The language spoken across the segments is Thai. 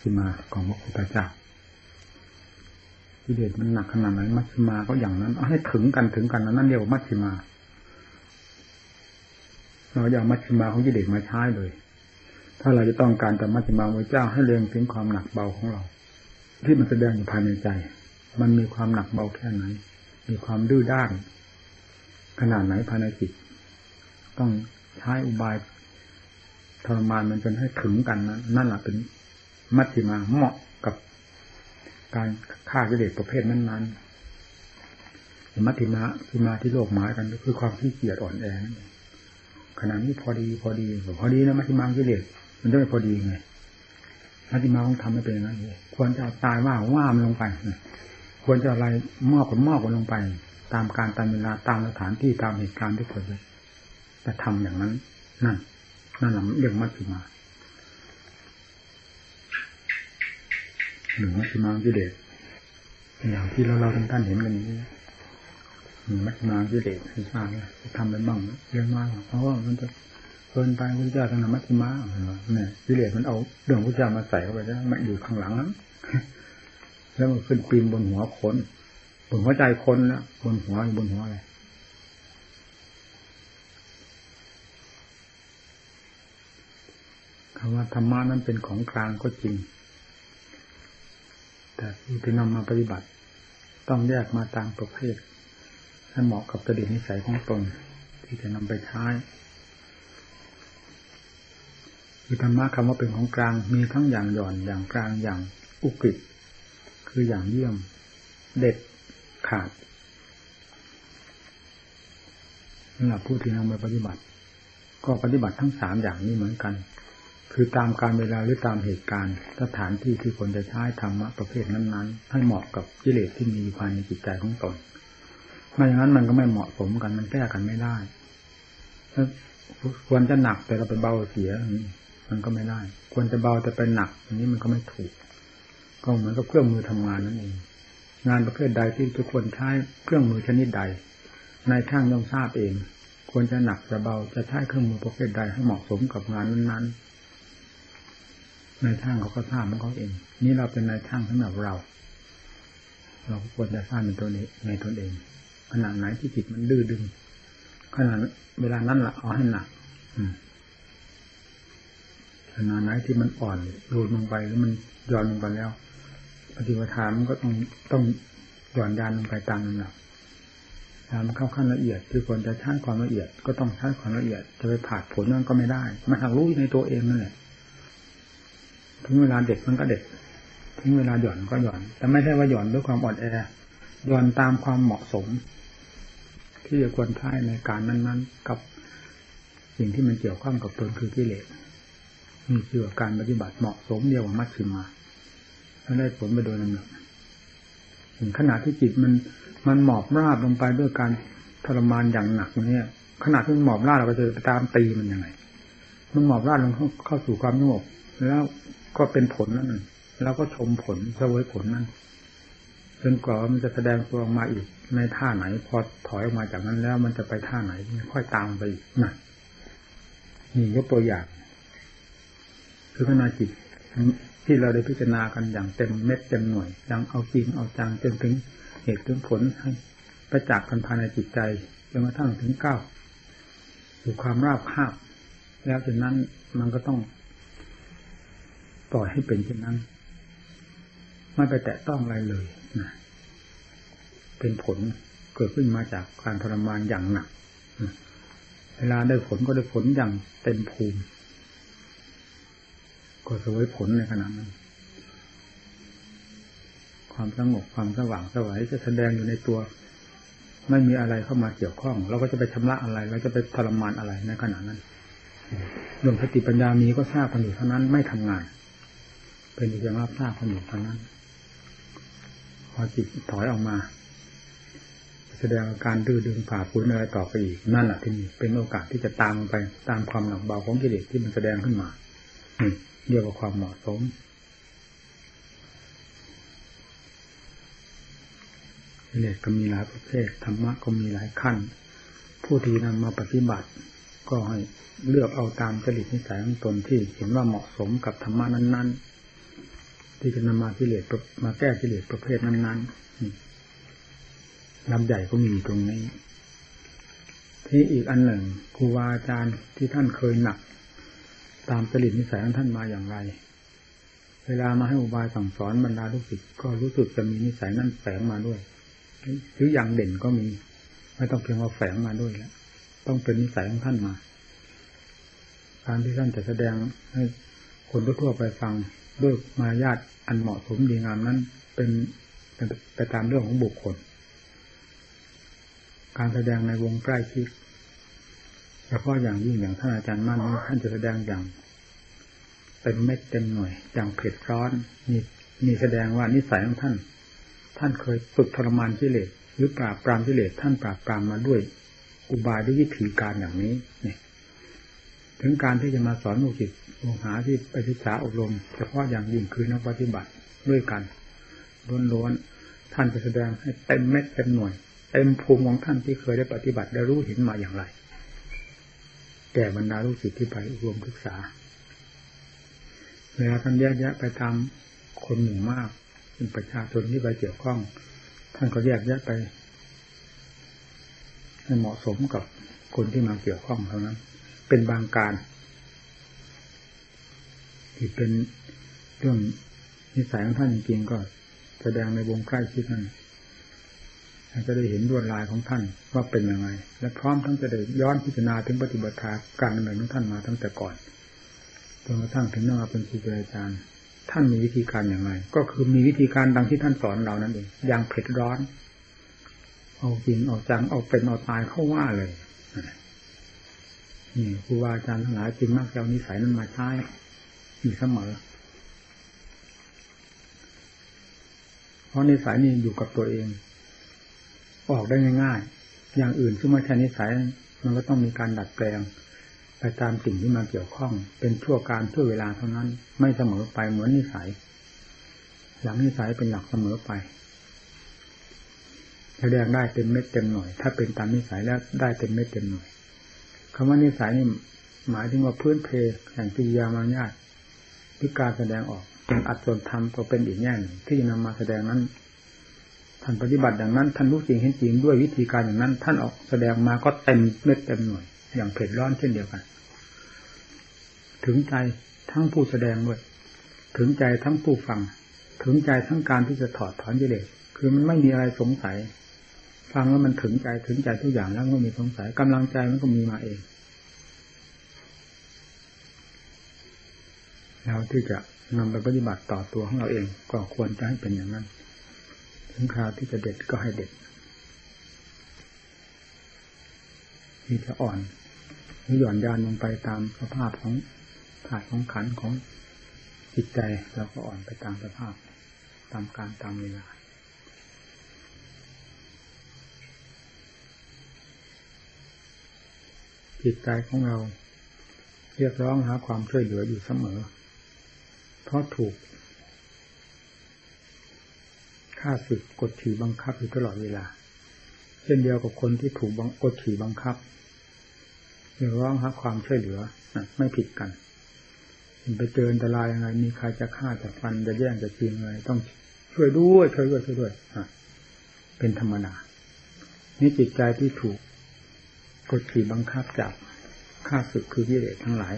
ชิมาของพระพุทธเจ้ากิเลสมันหนักขนาดไหนมัชฌิมาก็อย่างนั้นเอาให้ถึงกันถึงกันนั่นเรียกว่ามัชฌิมาเราอย่างมัชฌิมาของกิเลสมาใช้เลย ถ้าเราจะต้องการจะมัชฌิมาพระเจ้าให้เรียงถึงความหนักเบาของเรา ที่มันแสดงอยู่ภายในใจ มันมีความหนักเบาแค่ไหน มีความดื้อด้าน ขนาดไหนภายในจิต ต้องใช้อุบายทรมานมันจนให้ถึงกันนะนั่นแหละเป็น มัชฌิมาเหมาะกับการฆ่ากิเลสประเภทนั้นๆมัชฌิมาทิมาที่โลกหมายกันก็คือความขี้เกียจอ่อนแอนั่นเองขนาดนี้พอดีพอดีพอดีนะมัชฌิมากิเลสมันจะไม่พอดีไงมัชฌิมาต้องทำให้เป็นอย่างนั้นเลยควรจะตายว่าว่ามันลงไป ควรจะอะไรมอบกับมอบกันลงไป ตามการตามเวลาตามสถานที่ตามเหตุการณ์ที่ควรจะทำอย่างนั้น นั่น นั่นแหละเรื่องมัชฌิมา หรือมัชฌิมากิเลสอย่างที่เราเราท่านเห็นกันนี้มัชฌิมากิเลสให้ทราบจะทำไปบ้างเรื่องมากเพราะว่ามันจะเกินไปพระเจ้าทางนมัชฌิมาเนี่ยกิเลสมันเอาเรื่องพระเจ้ามาใส่เข้าไปแล้วมันอยู่ข้างหลังนั้นแล้วมันขึ้นปีนบนหัวคนบนหัวใจคนนะบนหัวบนหัวอะไรคำว่าธรรมะนั้นเป็นของกลางก็จริง แต่ผู้ที่นำมาปฏิบัติ ต้องแยกมาตามประเภทให้เหมาะกับกระดิ่นิสัยของตน ที่จะนำไปใช้คือธรรมะคำว่าเป็นของกลางมีทั้งอย่างหย่อนอย่างกลางอย่างอุกฤษคืออย่างเยี่ยม เด็ดขาดสำหรับผู้ที่นำไปปฏิบัติ ก็ปฏิบัติทั้งสามอย่างนี้เหมือนกัน คือตามการเวลาหรือตามเหตุการณ์ สถานที่ที่คนจะใช้ธรรมะประเภทนั้นๆ ให้เหมาะกับกิเลสที่มีภายในจิตใจของตนไม่อย่างนั้นมันก็ไม่เหมาะสมกันมันแก้กันไม่ได้ถ้าควรจะหนักแต่เราไปเบาเสียมันก็ไม่ได้ ควรจะเบาแต่ไปหนักอย่างนี้มันก็ไม่ถูก ก็เหมือนกับเครื่องมือทำงานนั่นเองงานประเภทใดที่ทุกคนใช้เครื่องมือชนิดใดนายช่างย่อมทราบเอง ควรจะหนักจะเบาจะใช้เครื่องมือประเภทใดให้เหมาะสมกับงานนั้นๆ นายช่างเขาก็ทราบของเขาเอง นี่เราเป็นนายช่างสำหรับเรา เราควรจะทราบในตัวนี้ในตนเองขณะไหนที่จิตมันดื้อดึงขณะเวลานั้นละเอาให้หนักขณะไหนที่มันอ่อนโดนลงไปแล้วมันย่อนลงไปแล้วปฏิปทามันก็ต้องต้องหย่อนยานลงไปตามนั้นแหละถ้ามันเข้าขั้นละเอียดคือควรจะใช้ความละเอียด ก็ต้องใช้ความละเอียด จะไปผ่าผลนั่นก็ไม่ได้ มันหักรู้ในตัวเองนั่นแหละ ถึงเวลาเด็กมันก็เด็กถึงเวลาหย่อนก็หย่อน แต่ไม่ใช่ว่าหย่อนด้วยความอ่อนแอหย่อนตามความเหมาะสม ที่จะควรใช้ในการนั้นๆ กับสิ่งที่มันเกี่ยวข้องกับตนคือกิเลสมีเชื่อการปฏิบัติเหมาะสมเดียวกับมัชชิมาแล้วได้ผลไปโดยลำดับถึงขณะที่จิตมันมันหมอบราบลงไปด้วยการทรมานอย่างหนักเนี่ยขณะที่มันหมอบราบเราก็จะไปตามตีมันยังไงมันหมอบราบลงเข้าสู่ความสงบแล้ว ก็เป็นผลนั่นแล้วก็ชมผลเสวยผลนั่นจนกว่ามันจะแสดงตัวออกมาอีกในท่าไหน พอถอยออกมาจากนั้นแล้ว มันจะไปท่าไหนค่อยตามไปอีกนะนี่ยกตัวอย่างคือขณะจิตที่เราได้พิจารณากันอย่างเต็มเม็ดเต็มหน่วยยังเอาจริงเอาจังจนถึงเหตุถึงผลให้ประจักษ์กันภายในจิตใจจนกระทั่งถึงเก้าสู่ความราบคาบแล้วจากนั้นมันก็ต้อง ปล่อยให้เป็นเช่นนั้น ไม่ไปแตะต้องอะไรเลยนะเป็นผลเกิดขึ้นมาจากการทรมานอย่างหนักเวลาได้ผลก็ได้ผลอย่างเต็มภูมิ ก็สวยผลในขณะนั้น ความสงบความสว่างสวัยจะแสดงอยู่ในตัว ไม่มีอะไรเข้ามาเกี่ยวข้อง เราก็จะไปชำระอะไร เราจะไปทรมานอะไรในขณะนั้นดวงสติปัญญามีก็ทราบกันอยู่เท่านั้นไม่ทำงาน เป็นเพียงรับทราบขนมเท่านั้นพอจิตถอยออกมา แสดงอาการดื้อดึงผ่าฝืนอะไรต่อไปอีกนั่นแหละที่นี่เป็นโอกาสที่จะตามไปตามความหนักเบาของกิเลสที่มันแสดงขึ้นมาเรียกว่าความเหมาะสมกิเลสก็มีหลายประเภทธรรมะก็มีหลายขั้น ผู้ที่นำมาปฏิบัติ ก็ให้เลือกเอาตามจริตนิสัยของตนที่เห็นว่าเหมาะสมกับธรรมะนั้น ๆ ที่จะนำมากิเลสมาแก้กิเลสประเภทนั้นๆลำใหญ่ก็มีตรงนี้ ที่อีกอันหนึ่งครูบาอาจารย์ที่ท่านเคยหนัก ตามจริตนิสัยของท่านมาอย่างไร เวลามาให้อุบายสั่งสอนบรรดาลูกศิษย์ก็รู้สึกจะมีนิสัยนั้นแฝงมาด้วยหรืออย่างเด่นก็มี ไม่ต้องเพียงว่าแฝงมาด้วยแล้วต้องเป็นนิสัยของท่านมาการที่ท่านจะแสดงให้คนทั่วไปฟัง ด้วยมารยาทอันเหมาะสมดีงามนั้นเป็นไปตามเรื่องของบุคคล การแสดงในวงใกล้ชิดเฉพาะอย่างยิ่งอย่างท่านอาจารย์มั่นท่านจะแสดงอย่างเป็นเม็ดเต็มหน่วยอย่างเผ็ดร้อนนี่นี่แสดงว่านิสัยของท่าน ท่านเคยฝึกทรมานกิเลสหรือปราบปรามกิเลสท่านปราบปรามมาด้วย อุบายด้วยวิธีการอย่างนี้เนี่ย ถึงการที่จะมาสอนลูกศิษย์ลูกหาที่ไปศึกษาอบรมเฉพาะอย่างยิ่งคือนักปฏิบัติด้วยกันล้วนๆท่านจะแสดงให้เต็มเม็ดเต็มหน่วยเต็มภูมิของท่านที่เคยได้ปฏิบัติได้รู้เห็นมาอย่างไรแก่บรรดาลูกศิษย์ที่ไปอบรมศึกษาเวลาท่านแยกแยะไปตามคนหมู่มากเป็นประชาชนที่ไปเกี่ยวข้อง ท่านก็แยกแยะไปให้เหมาะสมกับคนที่มาเกี่ยวข้องเท่านั้น เป็นบางการ ที่เป็นเรื่องนิสัยของท่านจริงๆก็แสดงในวงใกล้ชิดนั้นจะได้เห็นดวดลายของท่านว่าเป็นยังไง และพร้อมทั้งจะได้ย้อนพิจารณาถึงปฏิบัติการดำเนินของท่านมาตั้งแต่ก่อนจนกระทั่งถึงนมาเป็นครูอาจารย์ ท่านมีวิธีการอย่างไร ก็คือมีวิธีการดังที่ท่านสอนเรานั่นเองอย่างเผ็ดร้อน เอาจริงเอาจังเอาเป็นเอาตายเข้าว่าเลย ครูบาอาจารย์ทั้งหลายจึงมักจะเอานิสัยนั้นมาใช้อยู่เสมอ เพราะนิสัยนี่อยู่กับตัวเอง ออกได้ง่ายๆ อย่างอื่นซึ่ไม่ใช่นิสัยมันก็ต้องมีการดัดแปลง ไปตามสิ่งที่มาเกี่ยวข้อง เป็นชั่วการชั่วเวลาเท่านั้น ไม่เสมอไปเหมือนนิสัย หลังนิสัยเป็นหลักเสมอไปแสดงได้เต็มเม็ดเต็มหน่วยถ้าเป็นตามนิสัยแล้วได้เต็มเม็ดเต็มหน่วย คำว่านิสัยนี่หมายถึงว่าพื้นเพแห่งกิริยามารยาทหรือการแสดงออกเป็นอัดส่วนธรรมก็เป็นอีกแง่งที่จะนำมาแสดงนั้นท่านปฏิบัติอย่างนั้นท่านรู้จริงเห็นจริงด้วยวิธีการอย่างนั้น ท่านออกแสดงมาก็เต็มเม็ดเต็มหน่วยอย่างเผ็ดร้อนเช่นเดียวกัน ถึงใจทั้งผู้แสดงด้วยถึงใจทั้งผู้ฟัง ถึงใจทั้งการที่จะถอดถอนกิเลสคือมันไม่มีอะไรสงสัย ฟังแล้วมันถึงใจถึงใจทุกอย่างแล้วก็มีสงสัยกำลังใจมันก็มีมาเอง แล้วที่จะนำไปปฏิบัติต่อตัวของเราเอง ก็ควรจะให้เป็นอย่างนั้น ถึงคราวที่จะเด็ดก็ให้เด็ดที่จะอ่อนหรือหย่อนยานลงไปตามสภาพของถาดของขันของจิตใจเราก็อ่อนไปตามสภาพ ตามการตามเวลา จิตใจของเรา เรียกร้องหาความช่วยเหลืออยู่เสมอ เพราะถูกฆ่าศึกกดขี่บังคับอยู่ตลอดเวลา เช่นเดียวกับคนที่ถูกกดขี่บังคับเรียกร้องหาความช่วยเหลือไม่ผิดกันไปเจออันตรายยังไง มีใครจะฆ่าจะฟันจะแย่งจะชิงอะไรต้องช่วยด้วยช่วยด้วยช่วยด้วยเป็นธรรมดานี่จิตใจที่ถูก กดขี่บังคับจากฆ่าศึกคือวิเลทั้งหลาย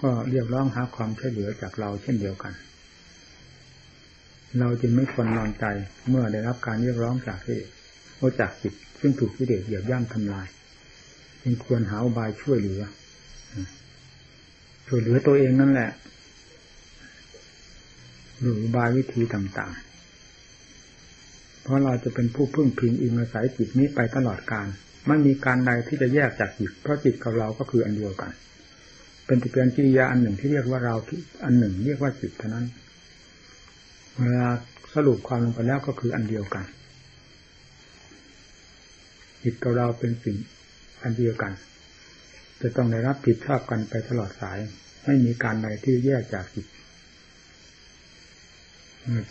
ก็เรียกร้องหาความช่วยเหลือจากเราเช่นเดียวกัน เราจึงไม่ควรนอนใจเมื่อได้รับการเรียกร้องจากที่โอจากจิตซึ่งถูกที่เดชเหยียบย่ำทำลายจึงควรหาอุบายช่วยเหลือช่วยเหลือตัวเองนั่นแหละหรืออุบายวิธีต่างๆ เพราะเราจะเป็นผู้พึ่งพิงอิงอาศัยจิตนี้ไปตลอดการ ไม่มีการใดที่จะแยกจากจิต เพราะจิตกับเราก็คืออันเดียวกัน เป็นติเป็นกิริยาอันหนึ่งที่เรียกว่าเราอันหนึ่ง เรียกว่าจิตเท่านั้น เวลาสรุปความลงไปแล้วก็คืออันเดียวกัน จิตกับเราเป็นสิ่งอันเดียวกัน จะต้องได้รับผิดชอบกันไปตลอดสาย ไม่มีการใดที่แยกจากจิต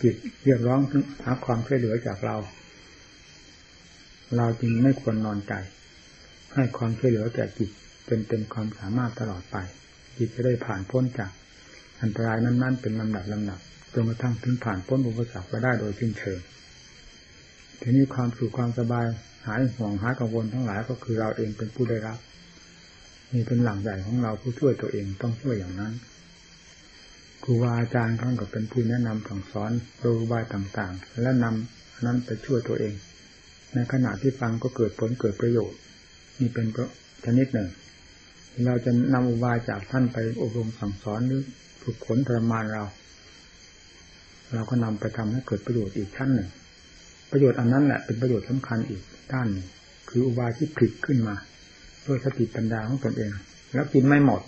จิตเรียกร้องหาความช่วยเหลือจากเรา เราจึงไม่ควรนอนใจให้ความช่วยเหลือแก่จิตจนเต็มความสามารถตลอดไป จิตจะได้ผ่านพ้นจาก อันตรายนั้น ๆ เป็นลำดับลำดับจนกระทั่งถึงผ่านพ้นอุปสรรคไปได้โดยสิ้นเชิงทีนี้ความสุขความสบายหายห่วงหายกังวลทั้งหลายก็คือเราเองเป็นผู้ได้รับนี่เป็นหลังใหญ่ของเราผู้ช่วยตัวเองต้องช่วยอย่างนั้นครูบาอาจารย์ท่านก็เป็นผู้แนะนำสั่งสอนโดยบายต่างๆ และนำนั้นไปช่วยตัวเอง ในขณะที่ฟังก็เกิดผลเกิดประโยชน์นี่เป็นชนิดหนึ่ง เราจะนำอุบายจากท่านไปอบรมสั่งสอนหรือฝึกฝนทรมานเรา เราก็นำไปทำให้เกิดประโยชน์อีกชั้นหนึ่ง ประโยชน์อันนั้นแหละเป็นประโยชน์สำคัญอีกด้านคืออุบายที่ผลิตขึ้นมาด้วยสติปัญญาของตนเอง แล้วกินไม่หมด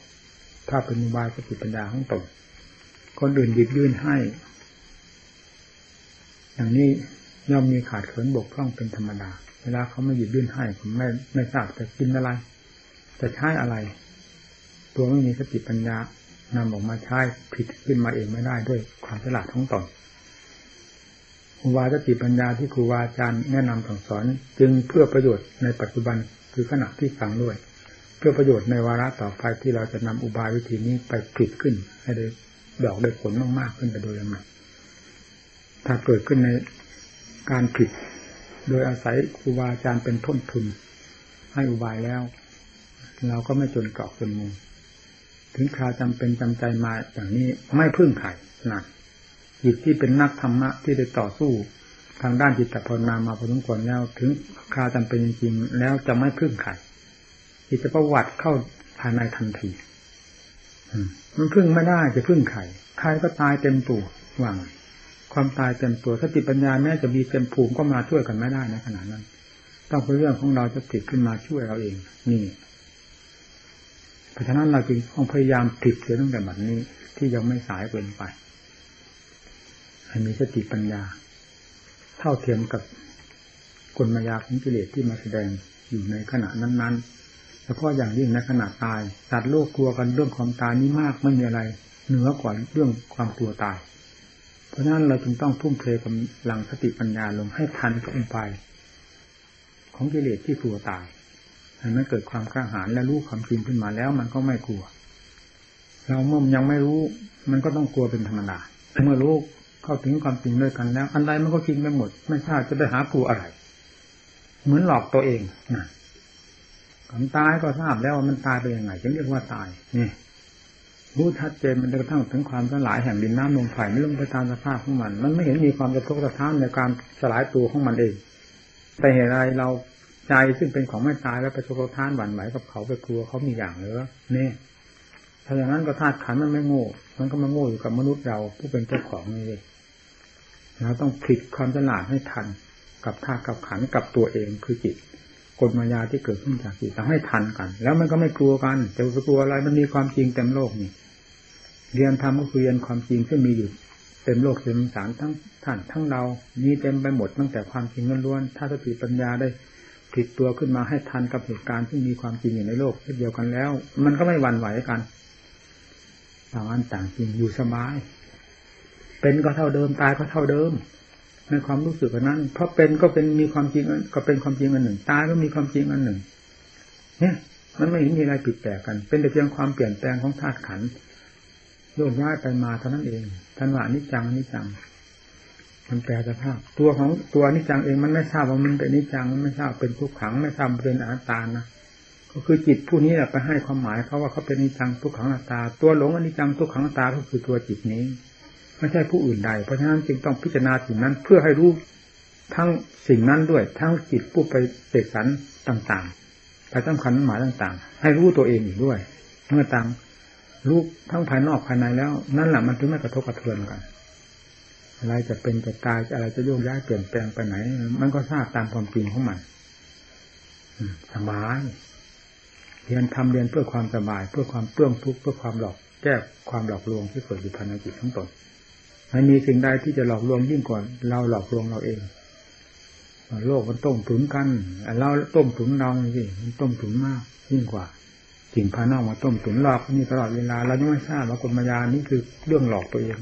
ถ้าเป็นอุบายสติปัญญาของตนคนอื่นหยิบยื่นให้ อย่างนี้ ย่อมมีขาดเขินบกพร่องเป็นธรรมดา เวลาเขาไม่หยิบยื่นให้ผมไม่ไม่ทราบจะกินอะไร จะใช้อะไร ตัวไม่มีสติปัญญานำออกมาใช้ผิดขึ้นมาเองไม่ได้ด้วยความฉลาดของตนครูบาสติปัญญาที่ครูบาอาจารย์แนะนำสั่งสอน จึงเพื่อประโยชน์ในปัจจุบันคือขณะที่ฟังด้วย เพื่อประโยชน์ในวาระต่อไปที่เราจะนำอุบายวิธีนี้ไปผลิตขึ้น ให้ได้ดอกได้ผลมากๆขึ้นไปโดยลำดับถ้าเกิดขึ้นใน การผิด โดยอาศัยครูบาอาจารย์เป็นต้นทุน ให้อุบายแล้ว เราก็ไม่จนเกาะจนมุงถึงคราวจำเป็นจำใจมาอย่างนี้ไม่พึ่งไข่นักจิตที่เป็นนักธรรมะที่ได้ต่อสู้ทางด้านจิตภาวนามาพอสมควรแล้ว ถึงคราวจำเป็นจริงๆแล้วจะไม่พึ่งไข่จิตจะประวัติเข้าภายในทันทีมันพึ่งไม่ได้จะพึ่งไข่ใครก็ตายเต็มตัวว่าง ความตายเต็มตัวสติปัญญาแม้จะมีเต็มภูมิก็มาช่วยกันไม่ได้ในขณะนั้น ต้องเป็นเรื่องของเราจะติดขึ้นมาช่วยเราเอง นี่เพราะฉะนั้นเราจึงต้องพยายามติดเสียตั้งแต่บัดนี้ที่ยังไม่สายเกินไปให้มีสติปัญญา เท่าเทียมกับกลมายาของกิเลสที่มาแสดงอยู่ในขณะนั้นๆเฉพาะอย่างยิ่งในขณะตายสัตว์โลกกลัวกันเรื่องความตายนี้มากไม่มีอะไรเหนือกว่าเรื่องความกลัวตาย เพราะนั้นเราจึงต้องทุ่มเทกำลังสติปัญญาลงให้ทันกับอุบายของกิเลสที่กลัวตายให้มันเกิดความกล้าหาญและรู้ความจริงขึ้นมาแล้ว มันก็ไม่กลัว เราเมื่อยังไม่รู้ มันก็ต้องกลัวเป็นธรรมดาเมื่อรู้เข้าถึงความจริงด้วยกันแล้ว อันใดมันก็จริงไปหมด ไม่ทราบจะไปหากลัวอะไร เหมือนหลอกตัวเองนะความตายก็ทราบแล้วว่ามันตายไปยังไงจึงเรียกว่าตายนี่ รู้ชัดเจนมันกระทั่งถึงความสลายแห่งดินน้ำลมไฟไม่ลงไปตามสภาพของมัน มันไม่เห็นมีความกระทบกระทั่งในการสลายตัวของมันเอง แต่เหตุไรเราใจซึ่งเป็นของไม่ตายแล้วไปโชกระทานหวั่นไหวกับเขาไปกลัวเขามีอย่างเหรอเนี่ยถ้าอย่างนั้นก็ธาตุขันมันไม่โง่ มันก็มาโง่อยู่กับมนุษย์เราผู้เป็นเจ้าของนี่เองเราต้องผลิตความฉลาดให้ทัน กับธาตุกับขันกับตัวเองคือจิตกฎมายาที่เกิดขึ้นจากจิตทำให้ทันกัน แล้วมันก็ไม่กลัวกันจะกลัวอะไรมันมีความจริงเต็มโลกนี่ เรียนธรรมก็คือเรียนความจริงซึ่งมีอยู่เต็มโลกเต็มสารทั้งท่านทั้งเรามีเต็มไปหมดตั้งแต่ความจริงล้วนๆถ้าสติปัญญาได้ผิดตัวขึ้นมาให้ทันกับเหตุการณ์ที่มีความจริงอยู่ในโลกเช่นเดียวกันแล้ว มันก็ไม่หวั่นไหวกันต่างอันต่างจริงอยู่สบาย เป็นก็เท่าเดิมตายก็เท่าเดิมในความรู้สึกนั้น เพราะเป็นก็เป็นมีความจริงก็เป็นความจริงอันหนึ่ง ตายก็มีความจริงอันหนึ่ง เนี่ย มันไม่เห็นมีอะไรผิดแปลกกัน เป็นแต่เพียงความเปลี่ยนแปลงของธาตุขันธ์ โยกย้ายไปมาเท่านั้นเองท่านว่านิจังนิจัง มันแปลสภาพ ตัวของตัวนิจังเองมันไม่ทราบว่ามันเป็นนิจังมันไม่ทราบเป็นทุกขังไม่ทราบเป็นอนัตตานะก็คือจิตผู้นี้แหละไปให้ความหมายเขาว่าเขาเป็นนิจังทุกขังอนัตตา ตัวหลงอนิจังทุกขังอนัตตาก็คือตัวจิตนี้ไม่ใช่ผู้อื่นใด เพราะฉะนั้นจึงต้องพิจารณาสิ่งนั้นเพื่อให้รู้ทั้งสิ่งนั้นด้วย ทั้งจิตผู้ไปเสกสรรต่างๆไปสำคัญหมายต่าง ๆ ให้รู้ตัวเองอีกด้วยเมื่อต่าง รู้ทั้งภายนอกภายในแล้ว นั่นแหละมันถึงไม่กระทบกระเทือนกัน อะไรจะเป็นจะตายอะไรจะโยกย้ายเปลี่ยนแปลงไปไหน มันก็ทราบตามความจริงของมันสบายเรียนทำเรียนเพื่อความสบาย เพื่อความเปื้องทุกข์เพื่อความหลอกแก้ความหลอกลวงที่เกิดอยู่ภายในจิตทั้งตนไม่มีสิ่งใดที่จะหลอกลวงยิ่งกว่าเราหลอกลวงเราเองโลกมันต้มถุนกันเราต้มถุนเราสิมันต้มถุนมากยิ่งกว่า สิ่งภายนอกมาต้มถุนหลอกนี่ตลอดเวลาเราไม่ทราบว่ากลมายานี่คือเรื่องหลอกตัวเอง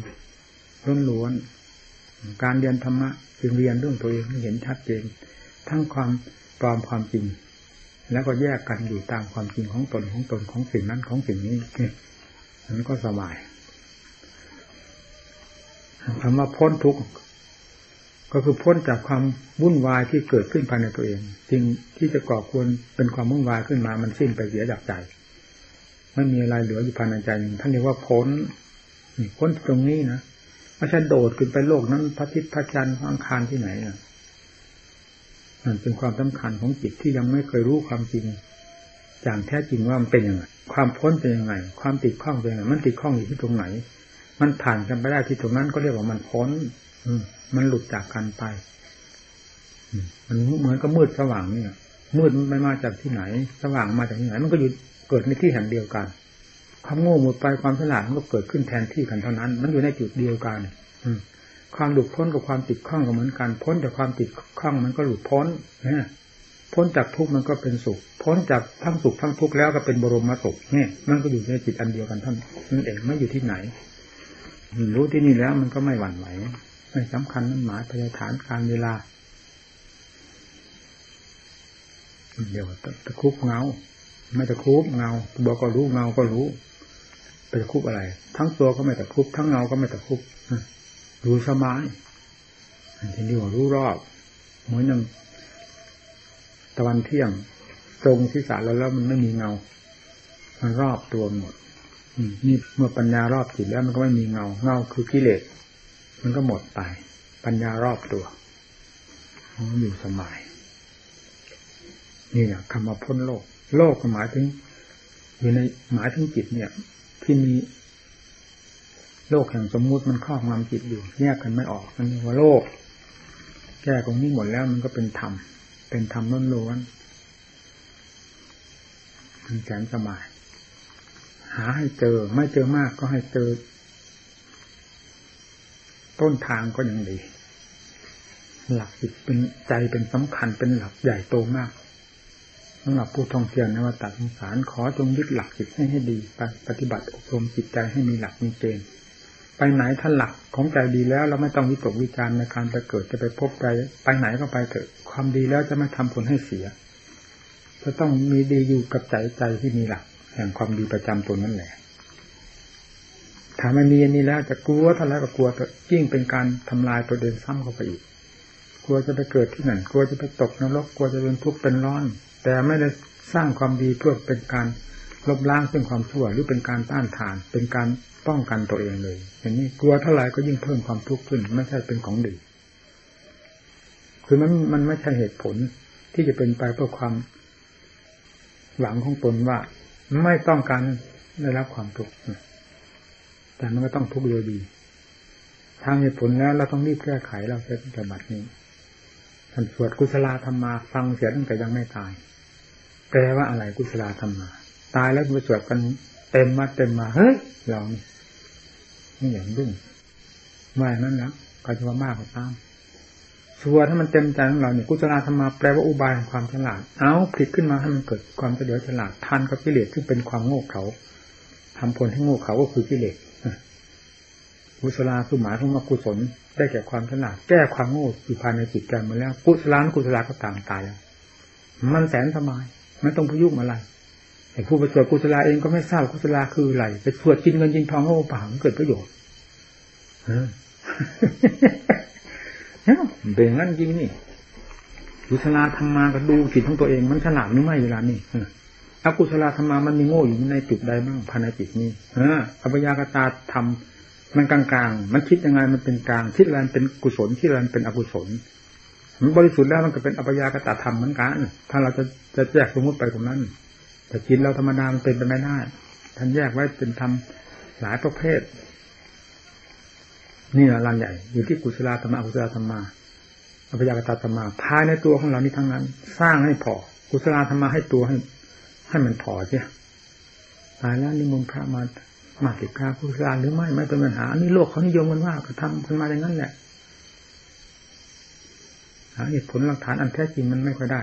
ล้วนๆการเรียนธรรมะจึงเรียนเรื่องตัวเองให้เห็นชัดเจนทั้งความปลอมความจริง แล้วก็แยกกันอยู่ตามความจริงของตนของตนของสิ่งนั้นของสิ่งนี้นั้นก็สบายคำว่าพ้นทุกข์ก็คือพ้นจากความวุ่นวายที่เกิดขึ้นภายในตัวเองจริงที่จะก่อควรเป็นความวุ่นวายขึ้นมามันสิ้นไปเสียจากใจ ไม่มีอะไรเหลืออยู่ภายในใจท่านเรียกว่าพ้นพ้นตรงนี้นะไม่ใช่โดดขึ้นไปโลกนั้นพระทิศพระจันทร์อังคารที่ไหนอะนั่นเป็นความสำคัญของจิตที่ยังไม่เคยรู้ความจริงอย่างแท้จริงว่ามันเป็นยังไง ความพ้นเป็นยังไง ความติดข้องเป็นยังไง มันติดข้องอยู่ที่ตรงไหน มันผ่านกันไปได้ที่ตรงนั้นก็เรียกว่ามันพ้น อืมันหลุดจากกันไป มันเหมือนกับมืดสว่างเนี่ยมืดมันมาจากที่ไหน สว่างมาจากที่ไหน มันก็อยู่ เกิดในที่แห่งเดียวกัน ความโง่หมดไปความฉลาดมันก็เกิดขึ้นแทนที่กันเท่านั้น มันอยู่ในจุดเดียวกัน อืความหลุดพ้นกับความติดข้องก็เหมือนกัน พ้นจากความติดข้องมันก็หลุดพ้นนะพ้นจากทุกข์มันก็เป็นสุข พ้นจากทั้งสุขทั้งทุกข์แล้วก็เป็นบรมสุขเนี่ย มันก็อยู่ในจิตอันเดียวกันท่านนั่นเองไม่อยู่ที่ไหน รู้ที่นี่แล้วมันก็ไม่หวั่นไหวไม่สำคัญนั้นหมายพยาฐานการเวลาเดี๋ยวตะคุบเงา ไม่ตะคุบเงาบอกก็รู้เงาก็รู้ไปตะคุบอะไร ทั้งตัวก็ไม่ตะคุบทั้งเงาก็ไม่ตะคุบรู้สมายทีนี้ว่ารู้รอบเหมือนอย่างตะวันเที่ยงตรงที่สาแล้วแล้วมันไม่มีเงา มันรอบตัวหมดนี่เมื่อปัญญารอบจิตแล้วมันก็ไม่มีเงา เงาคือกิเลสมันก็หมดไป ปัญญารอบตัวอยู่สมัยนี่แหละคำว่าพ้นโลก โลกหมายถึง อยู่ในหมายถึงจิตเนี่ย ที่มีโลกแห่งสมมุติมันครอบงำจิตอยู่แยกกันไม่ออกมันว่าโลก แก้ตรงนี้หมดแล้วมันก็เป็นธรรมเป็นธรรมล้วนๆมันแสนสบาย หาให้เจอไม่เจอมากก็ให้เจอ ต้นทางก็ยังดี หลักจิตเป็นใจเป็นสำคัญเป็นหลักใหญ่โตมาก สำหรับผู้ท่องเที่ยวในวัฏสงสารขอจงยึดหลักจิตให้ให้ดีไปปฏิบัติอบรมจิตใจให้มีหลักมีเกณฑ์ไปไหนท่านหลักของใจดีแล้ว เราไม่ต้องวิตกวิจารณ์ในการไปเกิดจะไปพบไปไปไหนก็ไปเถอะความดีแล้วจะไม่ทำผลให้เสีย จะต้องมีดีอยู่กับใจใจที่มีหลัก แห่งความดีประจำตนนั่นแหละถ้าไม่มีอันนี้แล้วจะกลัวเท่าไรก็กลัวแต่ยิ่งเป็นการทำลายตัวเดินซ้ำเข้าไปอีก กลัวจะไปเกิดที่นั่นกลัวจะไปตกนรกกลัวจะเป็นทุกข์เป็นร้อน แต่ไม่ได้สร้างความดีเพื่อเป็นการลบล้างซึ่งความชั่วหรือเป็นการต้านทาน เป็นการป้องกันตัวเองเลย อย่างนี้กลัวเท่าไหร่ก็ยิ่งเพิ่มความทุกข์ขึ้น ไม่ใช่เป็นของดีคือมันมันไม่ใช่เหตุผลที่จะเป็นไปเพื่อความหวังของตนว่า ไม่ต้องการได้รับความทุกข์แต่มันก็ต้องทุกข์โดยดี ทางเหตุผลแล้วเราต้องรีบแก้ไขเราจะปฏิบัตินี้ท่านสวดกุศลธรรมมาฟังเสียตั้งแต่ยังไม่ตาย แปลว่าอะไรกุศลธรรมา ตายแล้วไปสวดกันเต็มมาเต็มมา เฮ้ยเรานี่อย่างดุ้งไม่นั้นแล้วก็จะว่ามากกว่าตามสวดให้มันเต็มใจของเราเนี่ยกุศลธรรมาแปลว่าอุบายของความฉลาด เอาผิดขึ้นมาให้มันเกิดความเฉลียวฉลาดทันกับกิเลสซึ่งเป็นความโง่เขาทำผลให้โง่เขาก็คือกิเลสกุศลาคือหมายถึงว่ากุศลได้แก่ความฉลาดแก้ความโง่อยู่ภายในจิตใจมาแล้ว กุศลานกุศลาก็ต่างตายแล้วมันแสนสบาย ไม่ต้องพยุงอะไรแต่ผู้ประสวดกุศลาเองก็ไม่ทราบกุศลาคืออะไรไปสวดกินเงินยินทองโง่เปล่าเกิดประโยชน์เป็นงั้นจริงนี่กุศลาธรรมาก็ดูจิตของตัวเองมันฉลาดหรือไม่เวลานี้อกุศลธรรมามันมีโง่อยู่ในจุดใดบ้างภายในจิตนี้เอออภิญากตาทำมันกลางๆ มันคิดยังไงมันเป็นกลาง คิดอะไรเป็นกุศลคิดอะไรเป็นอกุศล บริสุทธิ์แล้วมันก็เป็นอัปยากตธรรมเหมือนกัน ถ้าเราจะจะแยกสมมติไปตรงนั้น แต่จิตเราธรรมดามันเป็นไปไม่ได้ท่านแยกไว้เป็นธรรมหลายประเภท นี่แหละรันใหญ่ อยู่ที่กุศลธรรมอกุศลธรรมาอัปยากตธรรมาภายในตัวของเรานี่ทั้งนั้น สร้างให้พอกุศลธรรมาให้ตัวให้ ให้มันพอเสียตายแล้วนิมนต์พระมามาติกาคุศลหรือไม่ไม่เป็นปัญหาอันนี้โลกเขานิยมกันว่าก็ทำกันมาอย่างนั้นแหละ หาเหตุผลหลักฐานอันแท้จริงมันไม่ค่อยได้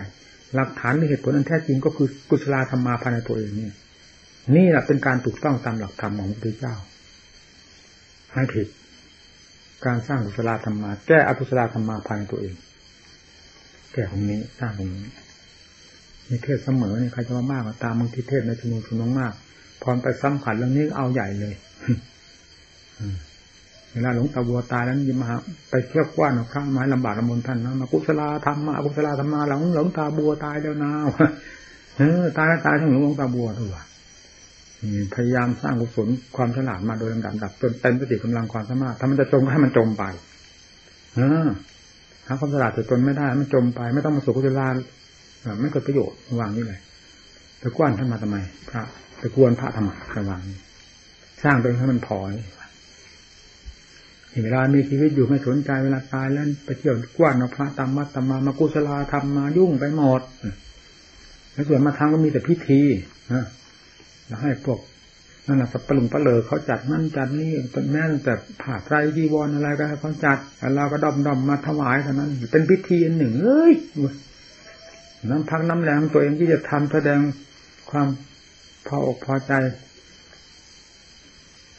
หลักฐานหรือเหตุผลอันแท้จริงก็คือกุศลธรรมมาภายในตัวเองนี่นี่แหละเป็นการถูกต้องตามหลักธรรมของพระพุทธเจ้าไม่ผิด การสร้างกุศลธรรมมาแก้อกุศลธรรมมาภายในตัวเอง แก้ตรงนี้สร้างตรงนี้มีเทศเสมอเนี่ยใครจะว่ามากตามบางทีเทศในชุมนุมชุมนุมมากพอไปซ้ำขัดเรื่องนี้เอาใหญ่เลย เวลาหลวงตาบัวตายแล้วยิมาไปเที่ยวกว้านพระไม้ลำบากลำบนท่านนะมากุศลาธรรมมากุศลาธรรมาหลังหลวงตาบัวตายแล้วนะเออตายตายทั้งหลวงตาบัวด้วยพยายามสร้างกุศลความฉลาดมาโดยลำดับดับจนเต็มสติกำลังความสามารถถ้ามันจะจมก็ให้มันจมไป เออหาความฉลาดจะจนไม่ได้มันจมไป ไม่ต้องมาสู่กุศลาไม่เกิดประโยชน์วางนี่เลยตะกวนท่านมาทำไมพระตะกวนพระทำไมระวังสร้างเป็นให้มันพอ เวลามีชีวิตอยู่ไม่สนใจเวลาตายแล้วไปเที่ยวกว้านเอาพระตามวัดตามมามากุศลาทำมายุ่งไปหมดแล้วส่วนมาทางก็มีแต่พิธีนะแล้วให้พวกนั่นแหละสับปะลุงปะเลอเขาจัดนั่นจัดนี่เป็นแม่แต่ผ่าไตรดีวรอะไรก็เขาจัดแล้วเราก็ดอมดอมมาถวายเท่านั้น เป็นพิธีอันหนึ่งเอ้ยน้ำพักน้ำแรงตัวเองที่จะทำแสดงความพออกพอใจ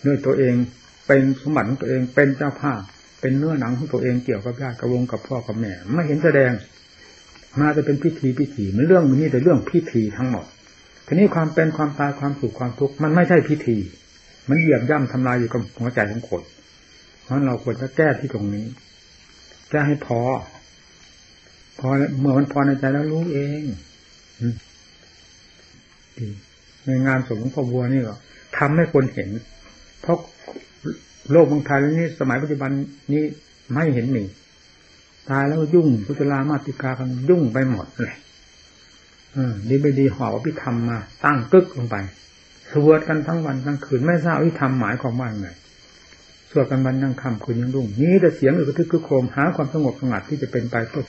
ด้วยตัวเอง เป็นสมบัติของตัวเองเป็นเจ้าภาพเป็นเนื้อหนังของตัวเองเกี่ยวกับญาติกับวงกับพ่อกับแม่ไม่เห็นแสดง มาจะเป็นพิธีพิธีมันเรื่องมันนี่แต่เรื่องพิธีทั้งหมดทีนี้ความเป็นความตายความสุขความทุกข์มันไม่ใช่พิธี มันเหยียบย่ำทำลายอยู่กับหัวใจของคนเพราะเราควรจะแก้ที่ตรงนี้แก้ให้พอ พอเมื่อมันพอในใจแล้วรู้เองในงานศพของพ่อบัวนี่ก็ทำให้คนเห็น เพราะ โลกบางไทยนี้สมัยปัจจุบันนี้ไม่เห็นหนีตายแล้วยุ่งพุทธลามาติกากันยุ่งไปหมดเลยดีไปดีหอบพิธรรมมา ตั้งกึกลงไป สวดกันทั้งวันทั้งคืนไม่ทราบวิธรรมหมายความว่าไงสวดกันวันนั่งคำคืนยังรุ่ง นี้แต่เสียงอึกทึกคือโคมหาความสงบสงัดที่จะเป็นไปเพื่อ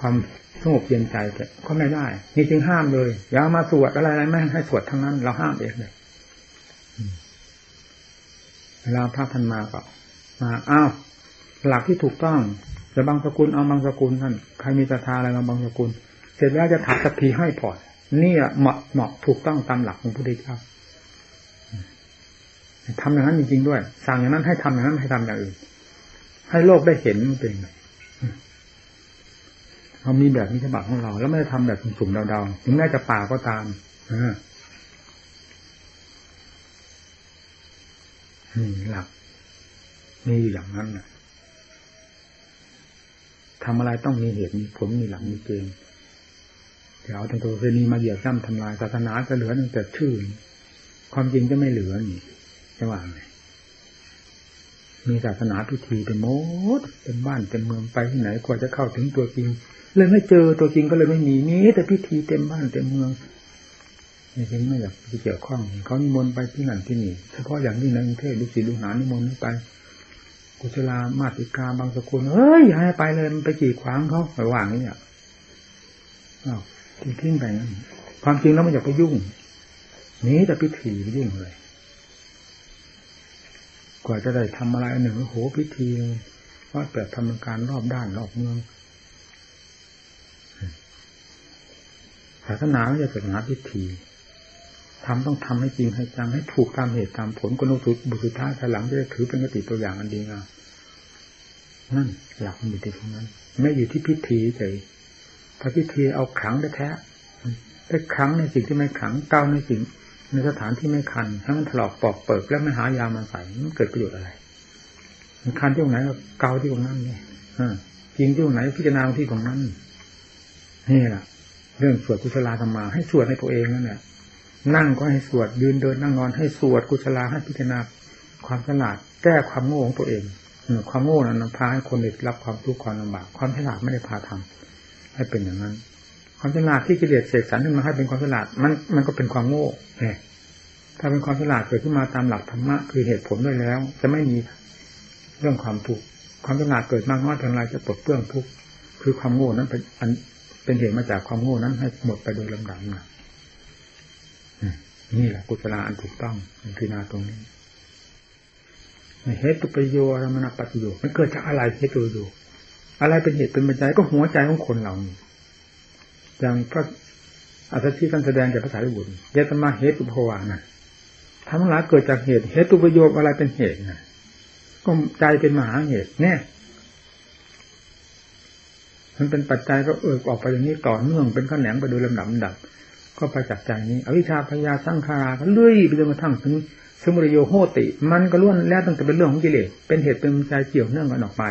ความสงบเย็นใจแต่ก็ไม่ได้นี่จึงห้ามเลยอย่ามาสวดอะไรอะไรไม่ให้สวดทั้งนั้น เราห้ามเองเลย เวลาพระท่านมาก็มาอ้าวหลักที่ถูกต้องจะบางสกุลเอาบางสกุลท่านใครมีศรัทธาอะไรมาบางสกุล เสร็จแล้วจะถักสักทีให้พอนี่เหมาะเหมาะถูกต้องตามหลักของพระพุทธเจ้าทำอย่างนั้นจริงๆด้วย สั่งอย่างนั้นให้ทำอย่างนั้นให้ทำอย่างอื่น ให้โลกได้เห็นมันเป็นไงเรามีแบบนี้ฉบับของเรา แล้วไม่ได้ทำแบบสุ่มๆเดาๆถึงแม้จะป่าก็ตาม นี่หลักมีอย่างนั้นนะทำอะไรต้องมีเหตุมีผลมีหลักมีเกณฑ์เดี๋ยวทางตัวเพณีมาเหยียบย่ำทำลายศาสนาจะเหลือตั้งแต่ชื่อ ความจริงจะไม่เหลือนี่จะว่าไงมีศาสนาพิธีเป็นมดเป็นบ้านเป็นเมืองไปที่ไหนกว่าจะเข้าถึงตัวจริงเลยไม่เจอตัวจริงก็เลยไม่มีมีแต่พิธีเต็มบ้านเต็มเมือง นี่จึงไม่อยากไปเกี่ยวข้องเขานิมนต์ไปที่นั่นที่นี่เฉพาะอย่างนี้ในกรุงเทพดุสิตดุหานิมนต์ไป กุศลามาติกาบางสกุลเฮ้ยอย่าให้ไปเลยมันไปกีดขวางเขาไปว่างนี่อะอ้าวทิ้งไปนั้นความจริงแล้วไม่อยากไปยุ่งนี้แต่พิธีไปยุ่งเลยกว่าจะได้ทำอะไรหนึ่งโหพิธีว่าเปิดทำการรอบด้านรอบเมืองศาสนาไม่ใช่ศาสนาพิธี ทำต้องทำให้จริงให้จังให้ถูกตามเหตุตามผลกนุสุบุสุท้ายภายหลังจะได้ถือเป็นกติตัวอย่างอันดีงามนั่นหลักมันอยู่ที่ตรงนั้น ไม่อยู่ที่พิธีเฉยพระพิธีเอาขังได้แท้ได้ขังในสิ่งที่ไม่ขังเก้าในสิ่งในสถานที่ไม่คันให้มันถลอกปอกเปิดแล้วไม่หายามาใส่มันเกิดประโยชน์อะไรมันคันที่ตรงไหนก็เกาที่ตรงนั้นนี่จริงที่ตรงไหนพิจารณาที่ตรงนั้นนี่แหละเรื่องสวดกุศลธรรมาให้สวดในตัวเองนั่นแหละ นั่งก็ให้สวดยืนเดินนั่งนอนให้สวดกุศลาให้พิจารณาความฉลาดแก้ความโง่ของตัวเองความโง่นั้นพาให้คนได้รับความทุกข์ความลำบากความฉลาดไม่ได้พาทำให้เป็นอย่างนั้น ความฉลาดที่กิเลสเสกสรรขึ้นมาให้เป็นความฉลาดมันมันก็เป็นความโง่เนี่ยถ้าเป็นความฉลาดเกิดขึ้นมาตามหลักธรรมะคือเหตุผลด้วยแล้ว จะไม่มีเรื่องความทุกข์ความฉลาดเกิดมากน้อยเพียงไรจะปลดเปลื้องทุกข์คือความโง่นั้นเป็นเป็นเหตุมาจากความโง่นั้นให้หมดไปโดยลำดับนะ นี่แหละกุศลาอันถูกต้องพิจารณาตรงนี้เหตุประโยชน์มณปฏิโยชน์มันเกิดจากอะไรเหตุประโยชน์อะไรเป็นเหตุเป็นปัจจัยก็หัวใจของคนเราอย่างพระอัศชีท่านแสดงจากภาษาลิบุตรเยตมาเหตุอุปวานะทั้งหลายเกิดจากเหตุเหตุประโยชน์อะไรเป็นเหตุนะก็ใจเป็นมหาเหตุเนี่ยมันเป็นปัจจัยก็เอิกออกไปอย่างนี้ต่อเนื่องเป็นข้แหนงไปโดยลำดับดับ ก็ไปจากใจนี้ อวิชชาพยาสร้างคาราก็เลื่อยไปจนกระทั่งถึงสมุทโยโหติ มันก็ล้วนแล้วตั้งแต่เป็นเรื่องของกิเลสเป็นเหตุเป็นปัจจัยเกี่ยวเนื่องกันออกไป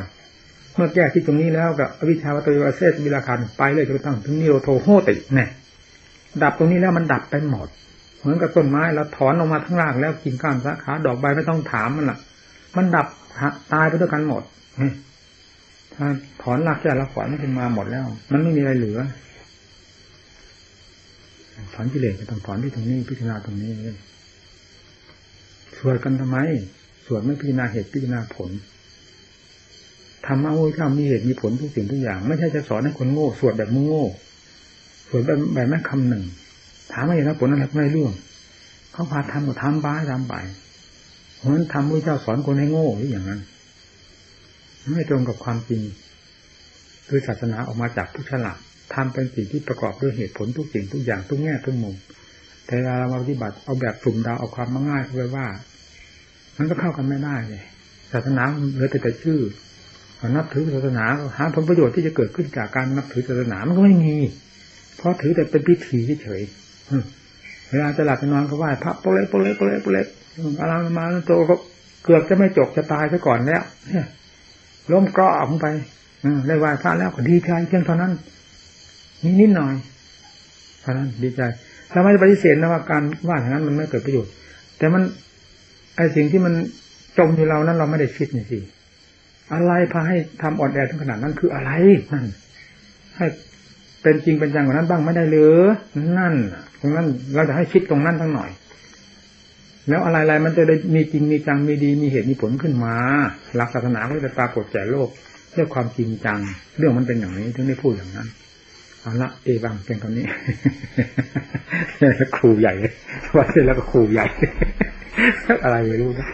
เมื่อแก้ที่ตรงนี้แล้วกับอวิชชาวัตโยเซสวิราคันไปเลยจนกระทั่งถึงนิโรโทโหติเนี่ยดับตรงนี้แล้วมันดับไปหมดเหมือนกับต้นไม้เราถอนออกมาทั้งรากแล้วกิ่งก้านสาขาดอกใบไม่ต้องถามมันละมันดับตายไปด้วยกันหมดถ้าถอนรากแก่ละขวัญขึ้นมาหมดแล้ว มันไม่มีอะไรเหลือ ถอนกิเลสก็ต้องถอนที่ตรงนี้พิจารณาตรงนี้สวดกันทำไมสวดไม่พิจารณาเหตุพิจารณาผลธรรมะโอ้ยข้ามีเหตุมีผลทุกสิ่งทุกอย่าง ไม่ใช่จะสอนให้คนโง่สวดแบบมึงโง่สวดแบบแบบแม่คำหนึ่ง ถามว่าอย่างนั้นผลอะไรไม่รู้เขาพาทำก็ทำบ้าทำไปเพราะนั้นทำพระเจ้าสอนคนให้โง่หรืออย่างนั้น ไม่ตรงกับความจริง คือศาสนาออกมาจากผู้ฉลาด ทำเป็นสิ่งที่ประกอบด้วยเหตุผลทุกสิ่งทุกอย่างทุกแง่ทุกมุมแต่เวลาเราปฏิบัติเอาแบบสุ่มดาวเอาความง่ายไปว่า มันก็เข้ากันไม่ได้เลยศาสนาเหลือแต่แต่ชื่อนับถือศาสนาหาผลประโยชน์ที่จะเกิดขึ้นจากการนับถือศาสนามันก็ไม่มี เพราะถือแต่เป็นพิธีเฉยเวลาจะหลับจะนอนก็ไหว้พระโปเล็กโปเล็กโปเล็กโปเล็กอะไรมาโตก็เกือบจะไม่จบจะตายซะก่อนแล้วเนี่ยล้มก็ออกไปได้ไหว้พระแล้วก็ดีใจเพียงเท่านั้น นิดนิดหน่อยเพราะนั้นดีใจเราไม่ปฏิเสธนะว่าการว่าอย่างนั้นมันไม่เกิดประโยชน์ แต่มันไอสิ่งที่มันจมอยู่เรานั้นเราไม่ได้คิดนี่สิอะไรพาให้ทำอ่อนแอถึงขนาดนั้นคืออะไรนั่นให้เป็นจริงเป็นจังกว่านั้นบ้างไม่ได้หรือนั่นตรงนั้นเราจะให้คิดตรงนั้นทั้งหน่อย แล้วอะไรๆมันจะได้มีจริงมีจังมีดีมีเหตุมีผลขึ้นมาหลักศาสนาก็จะปรากฏแก่โลกด้วยความจริงจัง เรื่องมันเป็นอย่างนี้ถึงได้พูดอย่างนั้น เอาละเอวังเพียงคำนนี้ครูใหญ่วัดเสร็จแล้วก็ครูใหญ่ อะไรไม่รู้นะ